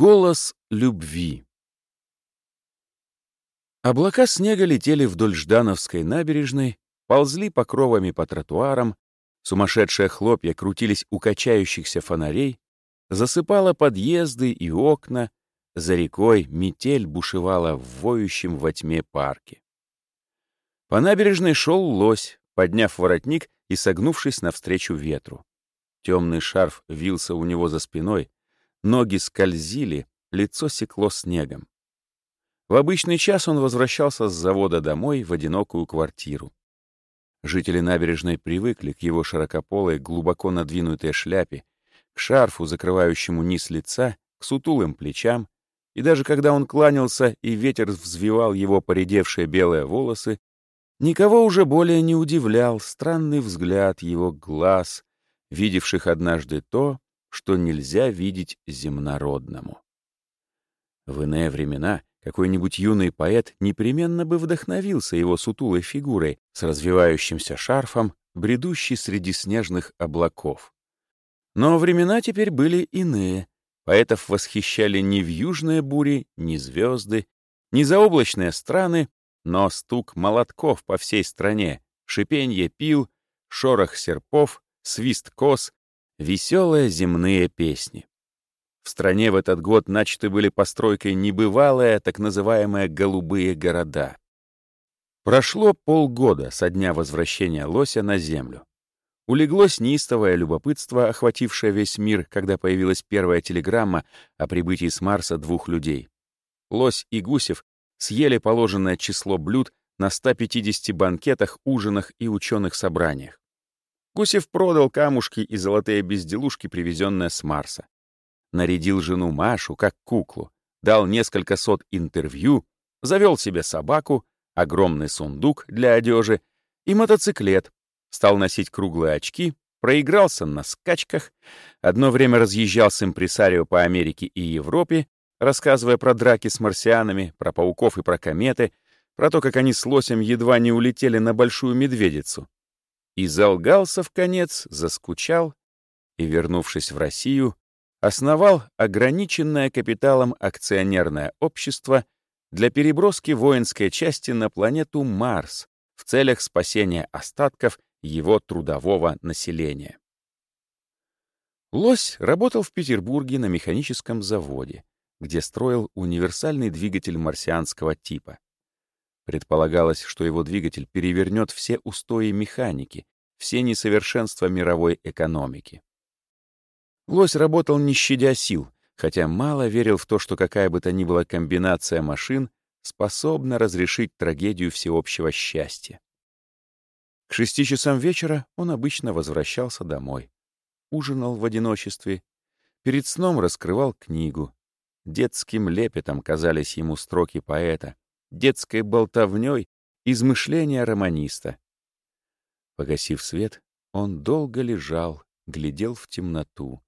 Голос любви. Облака снега летели вдоль Ждановской набережной, ползли покровами по тротуарам, сумасшедшие хлопья крутились у качающихся фонарей, засыпало подъезды и окна, за рекой метель бушевала в воющем во тьме парке. По набережной шел лось, подняв воротник и согнувшись навстречу ветру. Темный шарф вился у него за спиной, ноги скользили, лицо секло снегом. В обычный час он возвращался с завода домой в одинокую квартиру. Жители набережной привыкли к его широкополой, глубоко надвинутой шляпе, к шарфу, закрывающему низ лица, к сутулым плечам, и даже когда он кланялся и ветер взвивал его поредевшие белые волосы, никого уже более не удивлял странный взгляд его глаз, видевших однажды то, что нельзя видеть земнородному. В иные времена какой-нибудь юный поэт непременно бы вдохновился его сутулой фигурой с развивающимся шарфом, бредущей среди снежных облаков. Но времена теперь были иные. Поэтов восхищали не вьюжные бури, не звезды, не заоблачные страны, но стук молотков по всей стране, шипенье пил, шорох серпов, свист кос, веселые земные песни. В стране в этот год начаты были постройкой небывалые, так называемые «голубые города». Прошло полгода со дня возвращения лося на Землю. Улеглось неистовое любопытство, охватившее весь мир, когда появилась первая телеграмма о прибытии с Марса двух людей. Лось и Гусев съели положенное число блюд на 150 банкетах, ужинах и ученых собраниях. Гусев продал камушки и золотые безделушки, привезенные с Марса. Нарядил жену Машу как куклу, дал несколько сот интервью, завел себе собаку, огромный сундук для одежи и мотоциклет, стал носить круглые очки, проигрался на скачках, одно время разъезжал с импресарио по Америке и Европе, рассказывая про драки с марсианами, про пауков и про кометы, про то, как они с лосем едва не улетели на Большую Медведицу, и залгался в конец, заскучал и, вернувшись в Россию, основал ограниченное капиталом акционерное общество для переброски воинской части на планету Марс в целях спасения остатков его трудового населения. Лось работал в Петербурге на механическом заводе, где строил универсальный двигатель марсианского типа. Предполагалось, что его двигатель перевернет все устои механики, все несовершенства мировой экономики. Лось работал не щадя сил, хотя мало верил в то, что какая бы то ни была комбинация машин способна разрешить трагедию всеобщего счастья. К шести часам вечера он обычно возвращался домой. Ужинал в одиночестве. Перед сном раскрывал книгу. Детским лепетом казались ему строки поэта детской болтовнёй измышления романиста. Погасив свет, он долго лежал, глядел в темноту.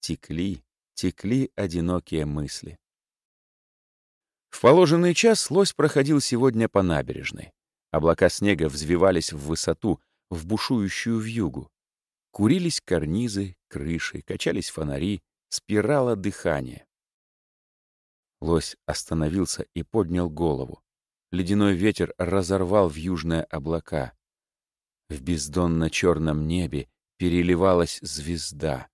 Текли, текли одинокие мысли. В положенный час лось проходил сегодня по набережной. Облака снега взвивались в высоту, в бушующую вьюгу. Курились карнизы, крыши, качались фонари, спирала дыхания. Лось остановился и поднял голову. Ледяной ветер разорвал в южные облака. В бездонно-черном небе переливалась звезда.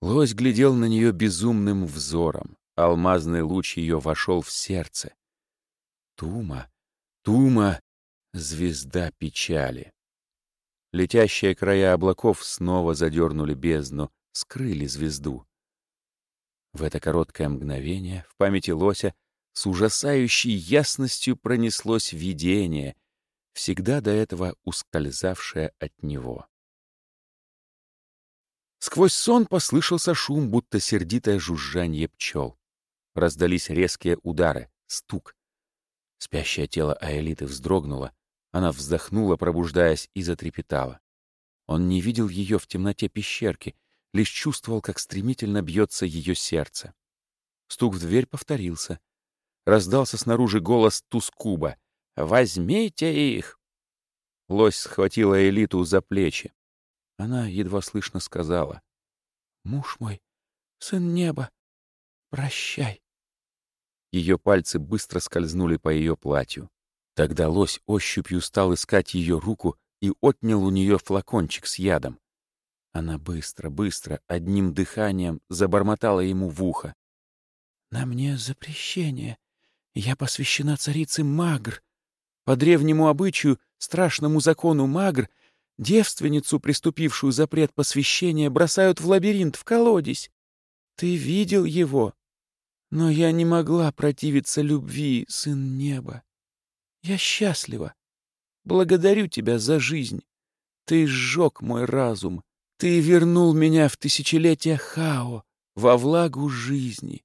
Лось глядел на нее безумным взором. Алмазный луч ее вошел в сердце. Тума, тума, звезда печали. Летящие края облаков снова задернули бездну, скрыли звезду. В это короткое мгновение в памяти лося с ужасающей ясностью пронеслось видение, всегда до этого ускользавшее от него. Сквозь сон послышался шум, будто сердитое жужжание пчел. Раздались резкие удары, стук. Спящее тело Аэлиты вздрогнуло, она вздохнула, пробуждаясь, и затрепетала. Он не видел ее в темноте пещерки, лишь чувствовал, как стремительно бьется ее сердце. Стук в дверь повторился. Раздался снаружи голос Тускуба. «Возьмите их!» Лось схватила Элиту за плечи. Она едва слышно сказала. «Муж мой, сын неба, Прощай. Ее пальцы быстро скользнули по ее платью. Тогда лось ощупью стал искать ее руку и отнял у нее флакончик с ядом. Она быстро, быстро, одним дыханием забормотала ему в ухо. «На мне запрещение. Я посвящена царице Магр. По древнему обычаю, страшному закону Магр, девственницу, приступившую запрет посвящения, бросают в лабиринт, в колодец. Ты видел его? Но я не могла противиться любви, сын неба. Я счастлива. Благодарю тебя за жизнь. Ты сжег мой разум. Ты вернул меня в тысячелетие Хао, во влагу жизни.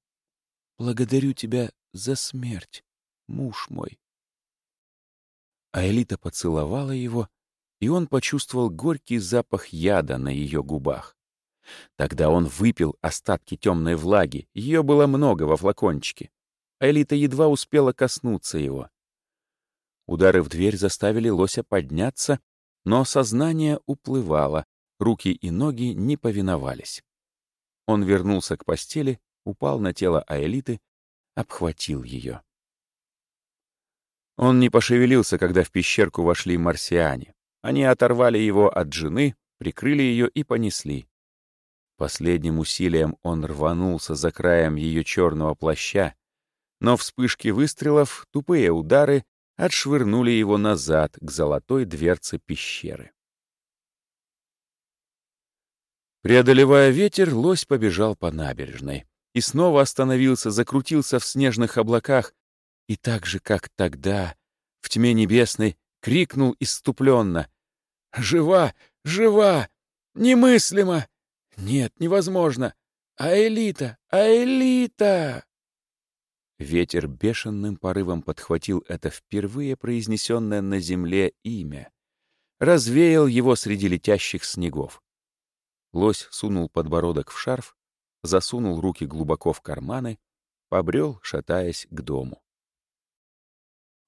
Благодарю тебя за смерть, муж мой. А Элита поцеловала его, и он почувствовал горький запах яда на ее губах. Тогда он выпил остатки темной влаги, ее было много во флакончике. А Элита едва успела коснуться его. Удары в дверь заставили лося подняться, но сознание уплывало, руки и ноги не повиновались. Он вернулся к постели, упал на тело Аэлиты, обхватил ее. Он не пошевелился, когда в пещерку вошли марсиане. Они оторвали его от жены, прикрыли ее и понесли. Последним усилием он рванулся за краем ее черного плаща, но вспышки выстрелов, тупые удары отшвырнули его назад к золотой дверце пещеры. Преодолевая ветер, лось побежал по набережной и снова остановился, закрутился в снежных облаках и так же, как тогда, в тьме небесной, крикнул иступленно «Жива! Жива! Немыслимо! Нет, невозможно! А элита! А элита!» Ветер бешеным порывом подхватил это впервые произнесенное на земле имя, развеял его среди летящих снегов. Лось сунул подбородок в шарф, засунул руки глубоко в карманы, побрел, шатаясь, к дому.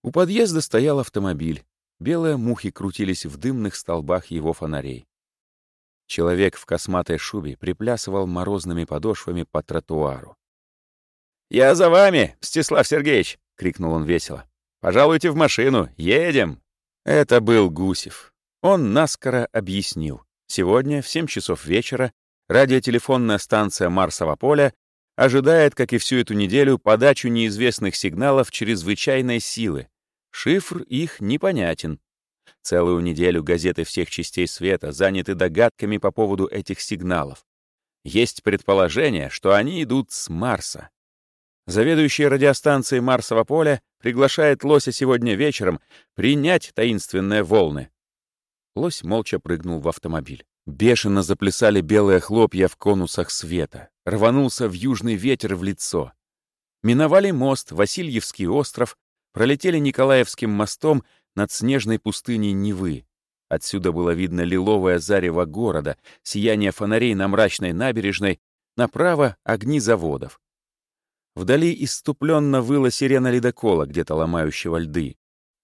У подъезда стоял автомобиль. Белые мухи крутились в дымных столбах его фонарей. Человек в косматой шубе приплясывал морозными подошвами по тротуару. «Я за вами, Мстислав Сергеевич!» — крикнул он весело. «Пожалуйте в машину, едем!» Это был Гусев. Он наскоро объяснил. Сегодня в 7 часов вечера радиотелефонная станция Марсового поля ожидает, как и всю эту неделю, подачу неизвестных сигналов чрезвычайной силы. Шифр их непонятен. Целую неделю газеты всех частей света заняты догадками по поводу этих сигналов. Есть предположение, что они идут с Марса. Заведующий радиостанцией Марсового поля приглашает Лося сегодня вечером принять таинственные волны. Лось молча прыгнул в автомобиль. Бешено заплясали белые хлопья в конусах света. Рванулся в южный ветер в лицо. Миновали мост, Васильевский остров, пролетели Николаевским мостом над снежной пустыней Невы. Отсюда было видно лиловое зарево города, сияние фонарей на мрачной набережной, направо — огни заводов. Вдали иступленно выла сирена ледокола, где-то ломающего льды.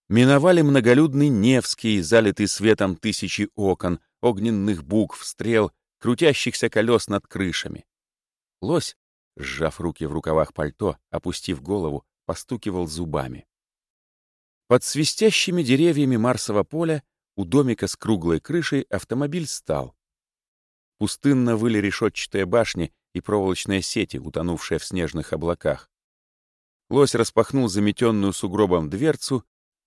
Миновали многолюдный Невский, залитый светом тысячи окон, огненных букв, стрел, крутящихся колес над крышами. Лось, сжав руки в рукавах пальто, опустив голову, постукивал зубами. Под свистящими деревьями Марсового поля у домика с круглой крышей автомобиль стал. Пустынно выли решетчатые башни и проволочные сети, утонувшие в снежных облаках. Лось распахнул заметенную сугробом дверцу,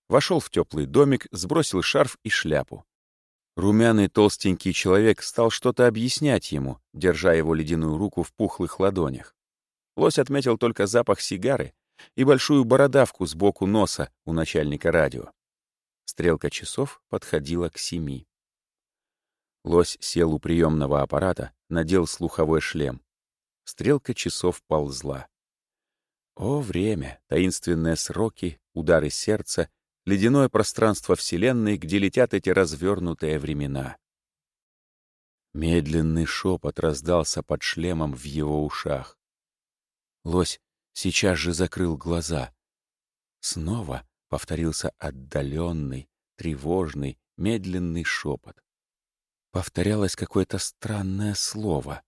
вошел в теплый домик, сбросил шарф и шляпу. Румяный толстенький человек стал что-то объяснять ему, держа его ледяную руку в пухлых ладонях. Лось отметил только запах сигары и большую бородавку сбоку носа у начальника радио. Стрелка часов подходила к семи. Лось сел у приемного аппарата, надел слуховой шлем. Стрелка часов ползла. О, время, таинственные сроки, удары сердца, ледяное пространство Вселенной, где летят эти развернутые времена. Медленный шепот раздался под шлемом в его ушах. Лось сейчас же закрыл глаза. Снова повторился отдаленный, тревожный, медленный шепот. Повторялось какое-то странное слово.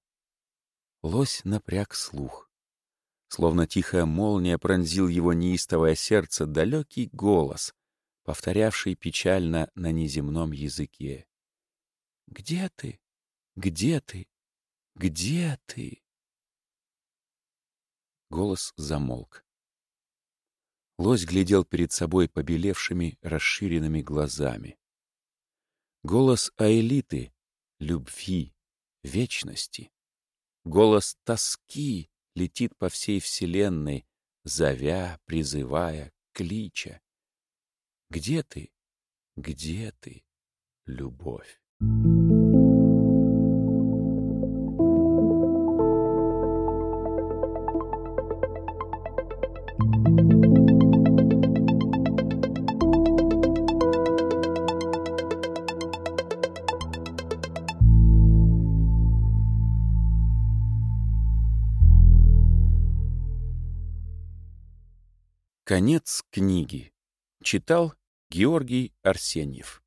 Лось напряг слух. Словно тихая молния пронзил его неистовое сердце далекий голос, повторявший печально на неземном языке. «Где ты? Где ты? Где ты?» Голос замолк. Лось глядел перед собой побелевшими, расширенными глазами. Голос Аэлиты, любви, вечности. Голос тоски летит по всей вселенной, зовя, призывая, клича. Где ты? Где ты, любовь? Конец книги. Читал Георгий Арсеньев.